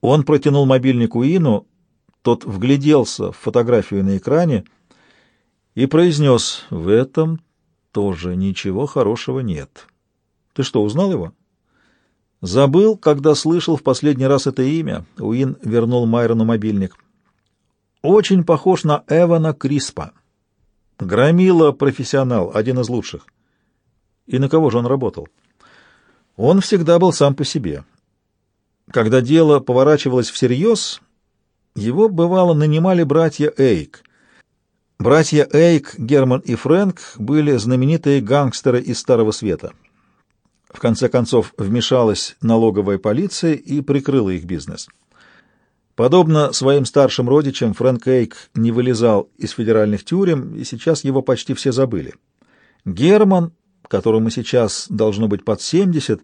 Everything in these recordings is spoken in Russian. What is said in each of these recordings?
Он протянул мобильник Уину, тот вгляделся в фотографию на экране и произнес, «В этом тоже ничего хорошего нет. Ты что, узнал его?» «Забыл, когда слышал в последний раз это имя», — Уин вернул Майрону мобильник. «Очень похож на Эвана Криспа. Громила профессионал, один из лучших. И на кого же он работал? Он всегда был сам по себе. Когда дело поворачивалось всерьез, его, бывало, нанимали братья Эйк. Братья Эйк, Герман и Фрэнк были знаменитые гангстеры из Старого Света. В конце концов, вмешалась налоговая полиция и прикрыла их бизнес. Подобно своим старшим родичам, Фрэнк Эйк не вылезал из федеральных тюрем, и сейчас его почти все забыли. Герман, которому сейчас должно быть под 70,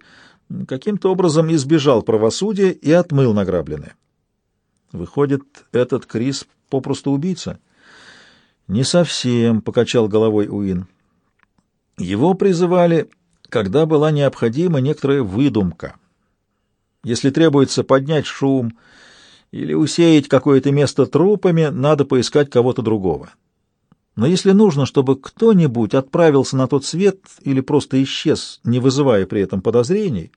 каким-то образом избежал правосудия и отмыл награбленное. Выходит, этот Крис попросту убийца? Не совсем, покачал головой Уин. Его призывали, когда была необходима некоторая выдумка. Если требуется поднять шум, или усеять какое-то место трупами, надо поискать кого-то другого. Но если нужно, чтобы кто-нибудь отправился на тот свет или просто исчез, не вызывая при этом подозрений,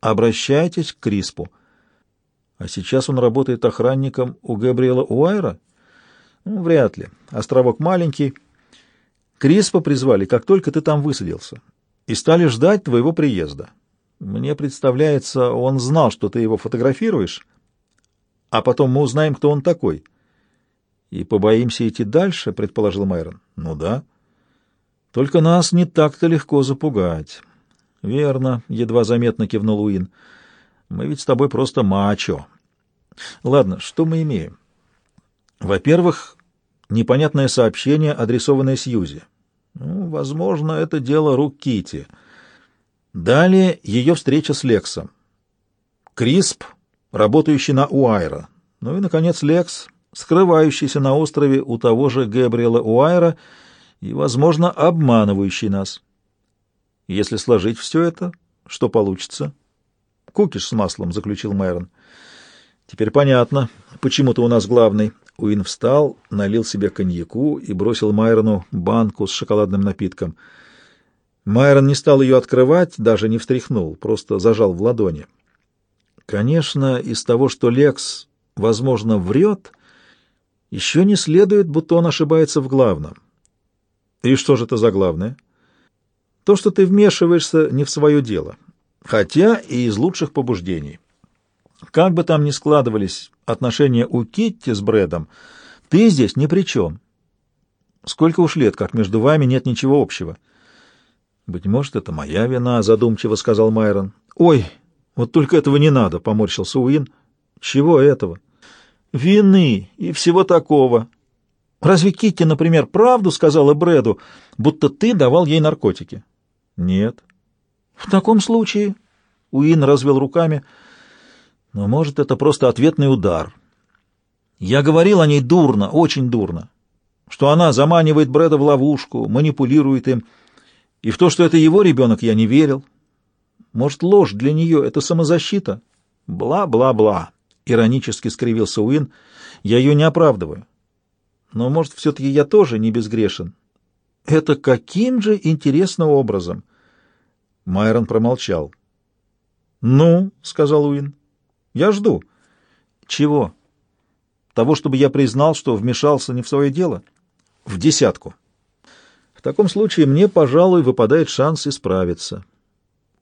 обращайтесь к Криспу. А сейчас он работает охранником у Габриэла Уайра? Ну, вряд ли. Островок маленький. Криспа призвали, как только ты там высадился, и стали ждать твоего приезда. Мне представляется, он знал, что ты его фотографируешь, а потом мы узнаем, кто он такой. И побоимся идти дальше, предположил Майрон. Ну да. Только нас не так-то легко запугать. Верно, едва заметно кивнул Уин. Мы ведь с тобой просто мачо. Ладно, что мы имеем? Во-первых, непонятное сообщение, адресованное Сьюзи. Ну, возможно, это дело рук Кити. Далее ее встреча с Лексом. Крисп работающий на Уайра. Ну и, наконец, Лекс, скрывающийся на острове у того же Габриэла Уайра и, возможно, обманывающий нас. Если сложить все это, что получится? Кукиш с маслом, — заключил Майрон. Теперь понятно, почему ты у нас главный. Уин встал, налил себе коньяку и бросил Майрону банку с шоколадным напитком. Майрон не стал ее открывать, даже не встряхнул, просто зажал в ладони. Конечно, из того, что Лекс, возможно, врет, еще не следует, будто он ошибается в главном. И что же это за главное? То, что ты вмешиваешься не в свое дело, хотя и из лучших побуждений. Как бы там ни складывались отношения у Китти с Брэдом, ты здесь ни при чем. Сколько уж лет, как между вами нет ничего общего. Быть может, это моя вина, задумчиво сказал Майрон. Ой, вот только этого не надо, — поморщился Уин. Чего этого? Вины и всего такого. Разве Китти, например, правду сказала Брэду, будто ты давал ей наркотики? Нет. В таком случае... Уин развел руками. Но, может, это просто ответный удар. Я говорил о ней дурно, очень дурно. Что она заманивает Брэда в ловушку, манипулирует им. И в то, что это его ребенок, я не верил. Может, ложь для нее — это самозащита? Бла-бла-бла. Иронически скривился Уин. Я ее не оправдываю. Но, может, все-таки я тоже не безгрешен. Это каким же интересным образом? Майрон промолчал. «Ну», — сказал Уин, — «я жду». «Чего?» «Того, чтобы я признал, что вмешался не в свое дело?» «В десятку». «В таком случае мне, пожалуй, выпадает шанс исправиться».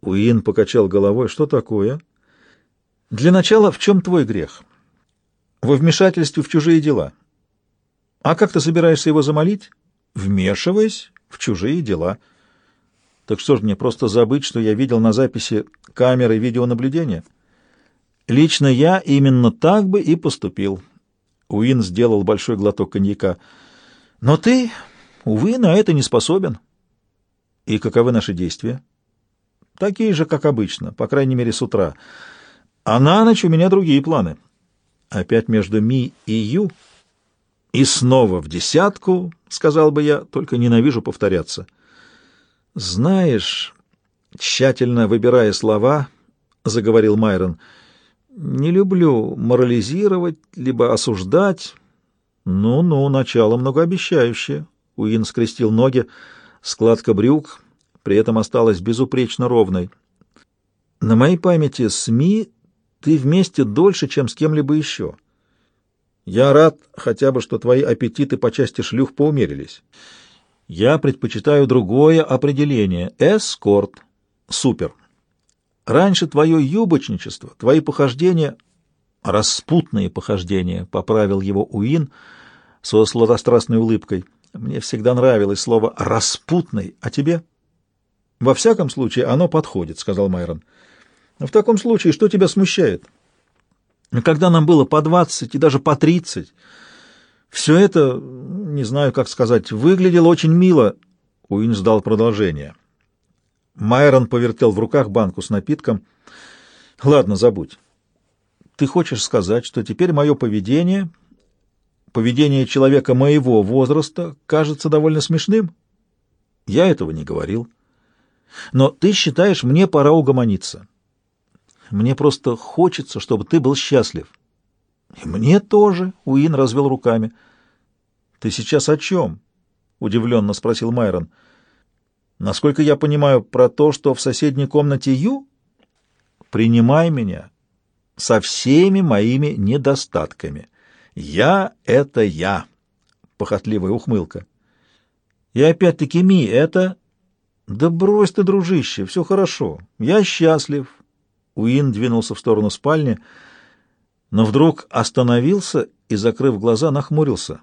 Уин покачал головой. Что такое? Для начала, в чем твой грех? Во вмешательстве в чужие дела. А как ты собираешься его замолить? Вмешиваясь в чужие дела. Так что ж мне просто забыть, что я видел на записи камеры видеонаблюдения? Лично я именно так бы и поступил. Уин сделал большой глоток коньяка. Но ты, увы, на это не способен. И каковы наши действия? Такие же, как обычно, по крайней мере, с утра. А на ночь у меня другие планы. Опять между Ми и Ю. И снова в десятку, сказал бы я, только ненавижу повторяться. Знаешь, тщательно выбирая слова, заговорил Майрон, Не люблю морализировать, либо осуждать. Ну-ну, начало многообещающее. Уин скрестил ноги, складка брюк при этом осталась безупречно ровной. На моей памяти СМИ ты вместе дольше, чем с кем-либо еще. Я рад хотя бы, что твои аппетиты по части шлюх поумерились. Я предпочитаю другое определение — эскорт. Супер. Раньше твое юбочничество, твои похождения, распутные похождения, — поправил его Уин со сладострастной улыбкой. Мне всегда нравилось слово «распутный», а тебе? Во всяком случае, оно подходит, — сказал Майрон. В таком случае, что тебя смущает? Когда нам было по двадцать и даже по тридцать, все это, не знаю, как сказать, выглядело очень мило. Уин ждал продолжения. Майрон повертел в руках банку с напитком. «Ладно, забудь. Ты хочешь сказать, что теперь мое поведение, поведение человека моего возраста, кажется довольно смешным? Я этого не говорил. Но ты считаешь, мне пора угомониться. Мне просто хочется, чтобы ты был счастлив». «И мне тоже», — Уин развел руками. «Ты сейчас о чем?» — удивленно спросил Майрон. — Насколько я понимаю, про то, что в соседней комнате Ю? Принимай меня со всеми моими недостатками. Я — это я. Похотливая ухмылка. И опять-таки, Ми, это... Да брось ты, дружище, все хорошо. Я счастлив. Уин двинулся в сторону спальни, но вдруг остановился и, закрыв глаза, нахмурился.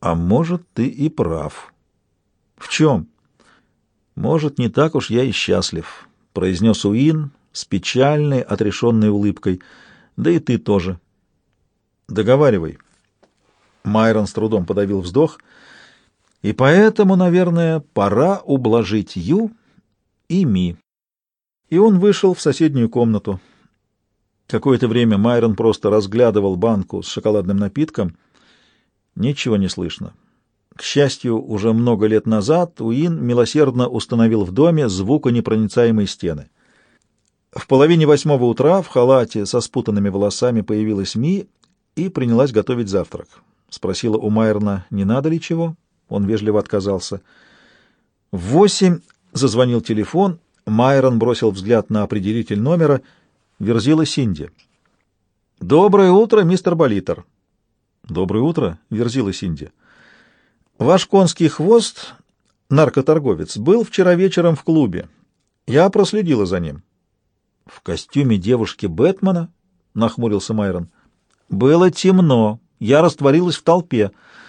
А может, ты и прав. В чем? — «Может, не так уж я и счастлив», — произнес Уин с печальной, отрешенной улыбкой. «Да и ты тоже». «Договаривай». Майрон с трудом подавил вздох. «И поэтому, наверное, пора ублажить Ю и Ми». И он вышел в соседнюю комнату. Какое-то время Майрон просто разглядывал банку с шоколадным напитком. Ничего не слышно. К счастью, уже много лет назад Уин милосердно установил в доме звуконепроницаемые стены. В половине восьмого утра в халате со спутанными волосами появилась Ми и принялась готовить завтрак. Спросила у Майерна, не надо ли чего. Он вежливо отказался. В восемь зазвонил телефон. Майрон бросил взгляд на определитель номера. Верзила Синди. «Доброе утро, мистер Болитер». «Доброе утро, Верзила Синди». Ваш конский хвост, наркоторговец, был вчера вечером в клубе. Я проследила за ним. — В костюме девушки Бэтмена? — нахмурился Майрон. — Было темно. Я растворилась в толпе. —